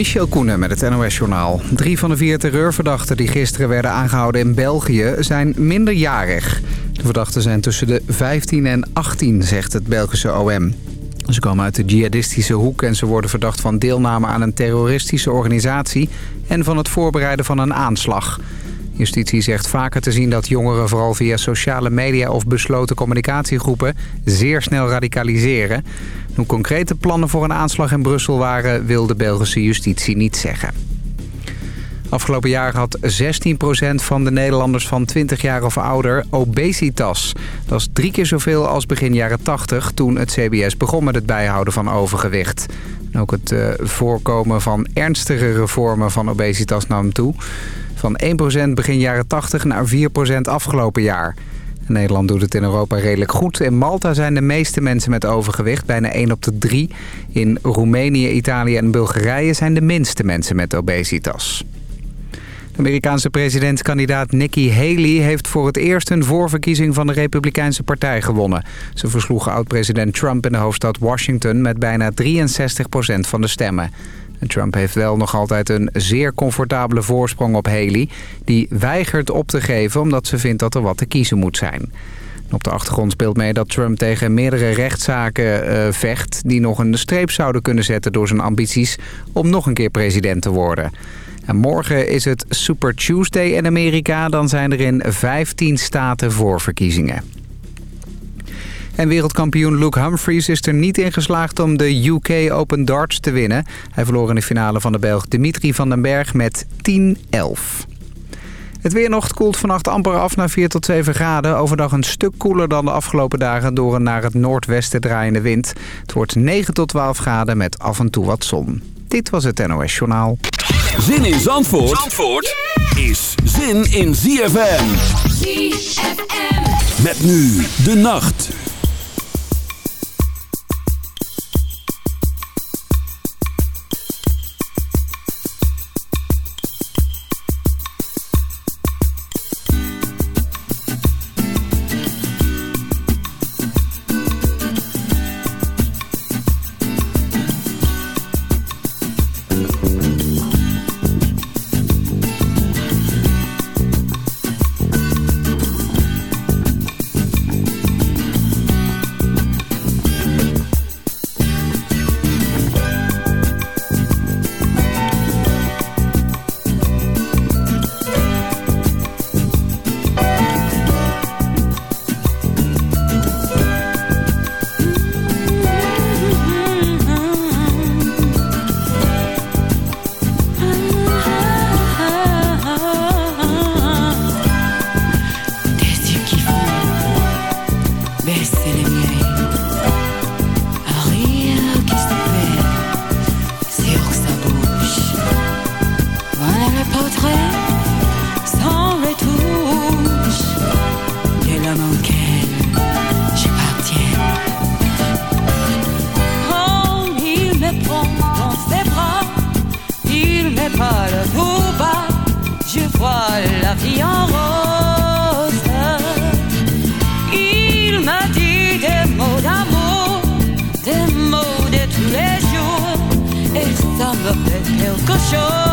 Michel Koenen met het NOS-journaal. Drie van de vier terreurverdachten die gisteren werden aangehouden in België zijn minderjarig. De verdachten zijn tussen de 15 en 18, zegt het Belgische OM. Ze komen uit de jihadistische hoek en ze worden verdacht van deelname aan een terroristische organisatie... en van het voorbereiden van een aanslag. Justitie zegt vaker te zien dat jongeren vooral via sociale media of besloten communicatiegroepen zeer snel radicaliseren. Hoe concrete plannen voor een aanslag in Brussel waren, wil de Belgische justitie niet zeggen. Afgelopen jaar had 16% van de Nederlanders van 20 jaar of ouder obesitas. Dat is drie keer zoveel als begin jaren 80 toen het CBS begon met het bijhouden van overgewicht. ook het uh, voorkomen van ernstigere vormen van obesitas nam toe. Van 1% begin jaren 80 naar 4% afgelopen jaar. Nederland doet het in Europa redelijk goed. In Malta zijn de meeste mensen met overgewicht, bijna 1 op de 3. In Roemenië, Italië en Bulgarije zijn de minste mensen met obesitas. De Amerikaanse presidentskandidaat Nikki Haley heeft voor het eerst een voorverkiezing van de Republikeinse Partij gewonnen. Ze versloeg oud-president Trump in de hoofdstad Washington met bijna 63% van de stemmen. Trump heeft wel nog altijd een zeer comfortabele voorsprong op Haley... die weigert op te geven omdat ze vindt dat er wat te kiezen moet zijn. Op de achtergrond speelt mee dat Trump tegen meerdere rechtszaken uh, vecht... die nog een streep zouden kunnen zetten door zijn ambities om nog een keer president te worden. En morgen is het Super Tuesday in Amerika. Dan zijn er in 15 staten voorverkiezingen. En wereldkampioen Luke Humphries is er niet in geslaagd om de UK Open Darts te winnen. Hij verloor in de finale van de Belg Dimitri van den Berg met 10-11. Het weer nog koelt vannacht amper af naar 4 tot 7 graden. Overdag een stuk koeler dan de afgelopen dagen door een naar het noordwesten draaiende wind. Het wordt 9 tot 12 graden met af en toe wat zon. Dit was het NOS Journaal. Zin in Zandvoort, Zandvoort is zin in ZFM. ZFM. Met nu de nacht. Quelque chose.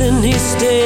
And he stares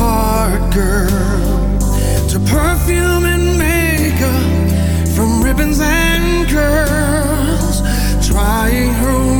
The part girl. To perfume and makeup, from ribbons and curls. Trying her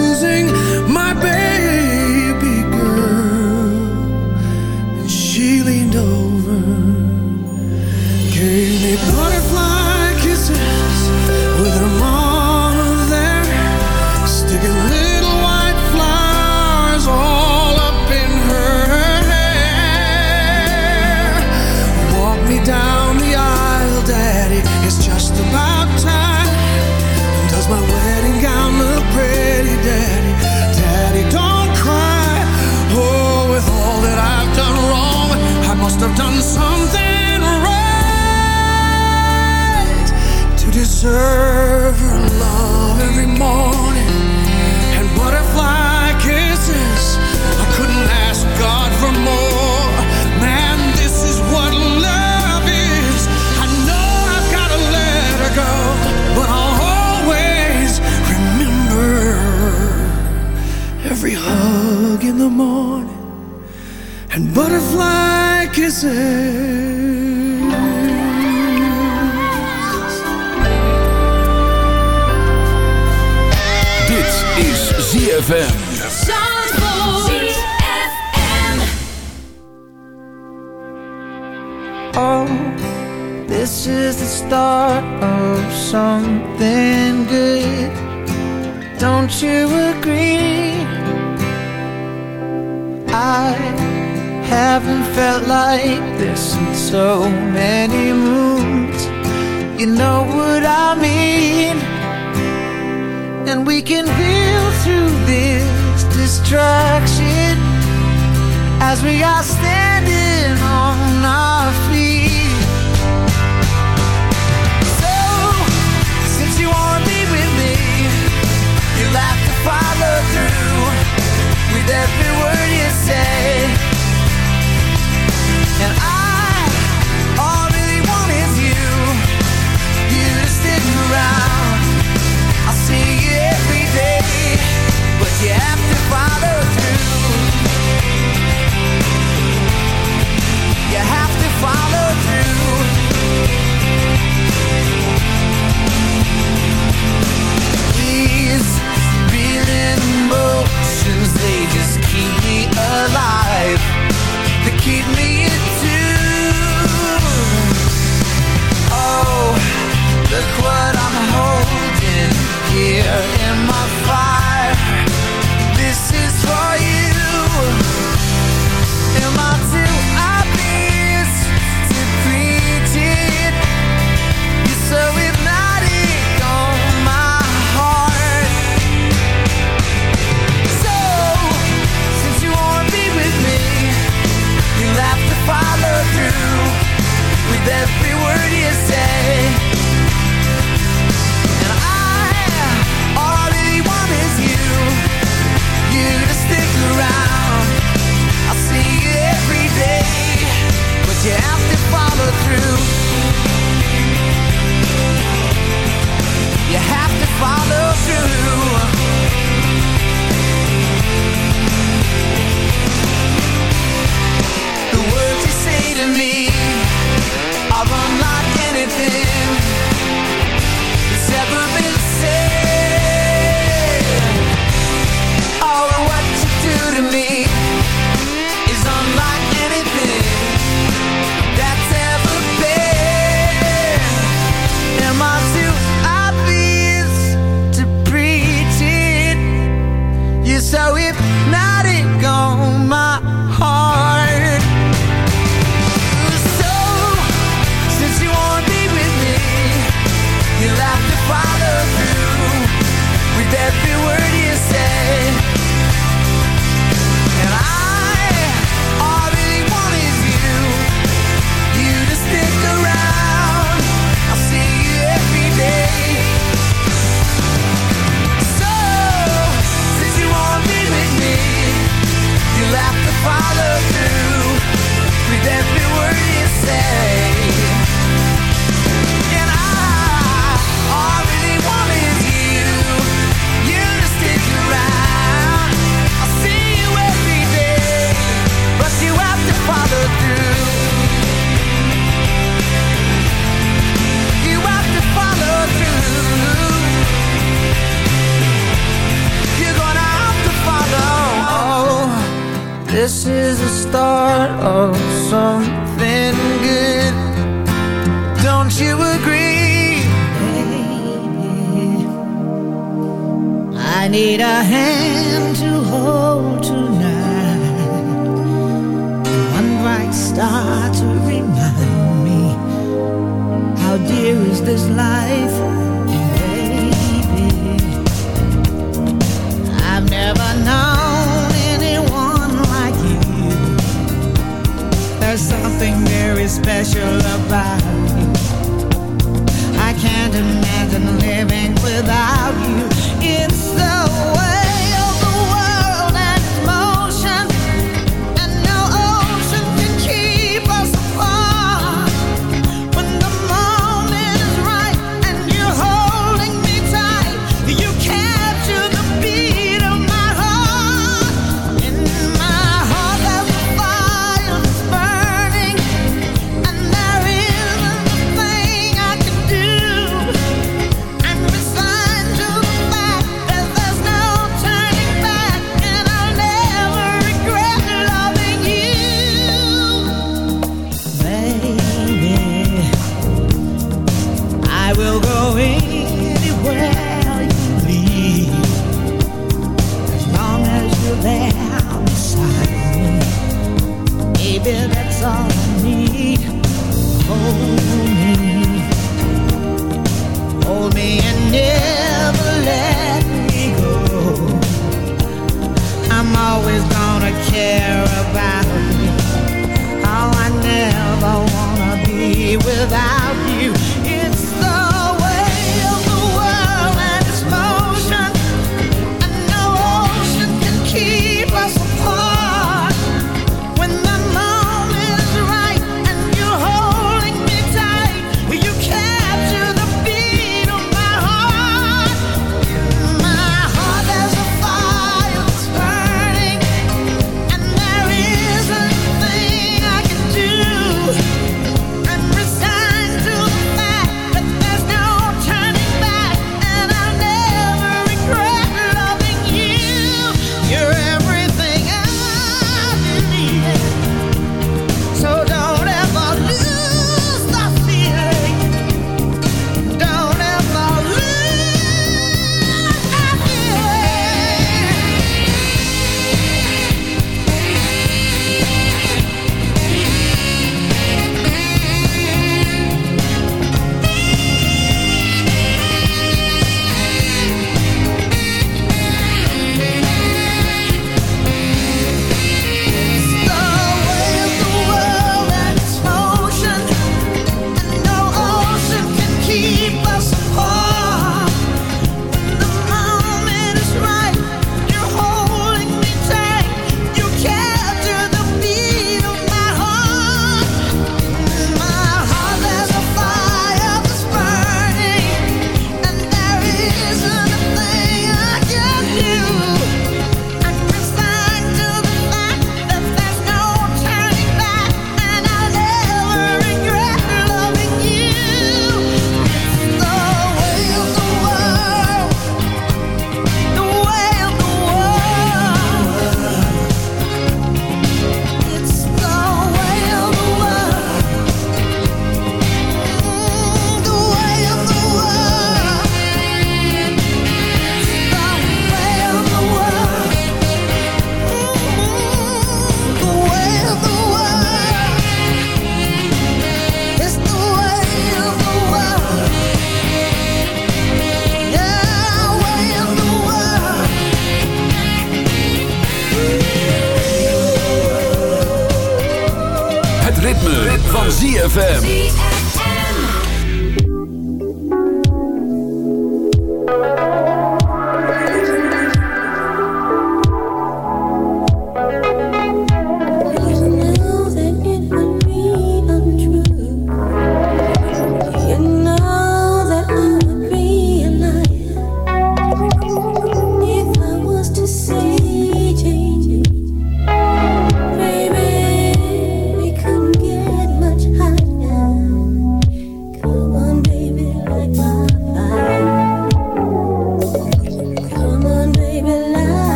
deserve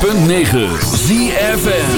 106.9 ZFN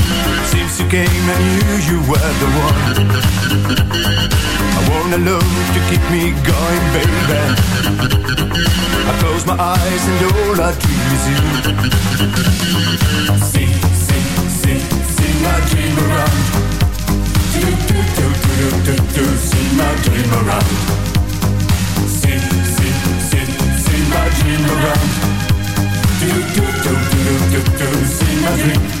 Since you came, I knew you were the one. I want a love to keep me going, baby. I close my eyes and all I dream is you. See, see, see, see my dream around. Do, do, do, do, do, do, see my dream around. See, see, see, see my dream around. Do, do, do, do, do, do, see my dream.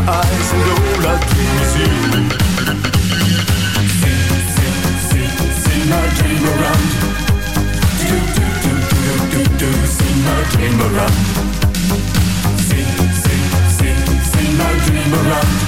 my eyes and all I dream is you. My dream around. Do, do, do, do, do, do, my dream around. Sing, sing, sing, sing my dream around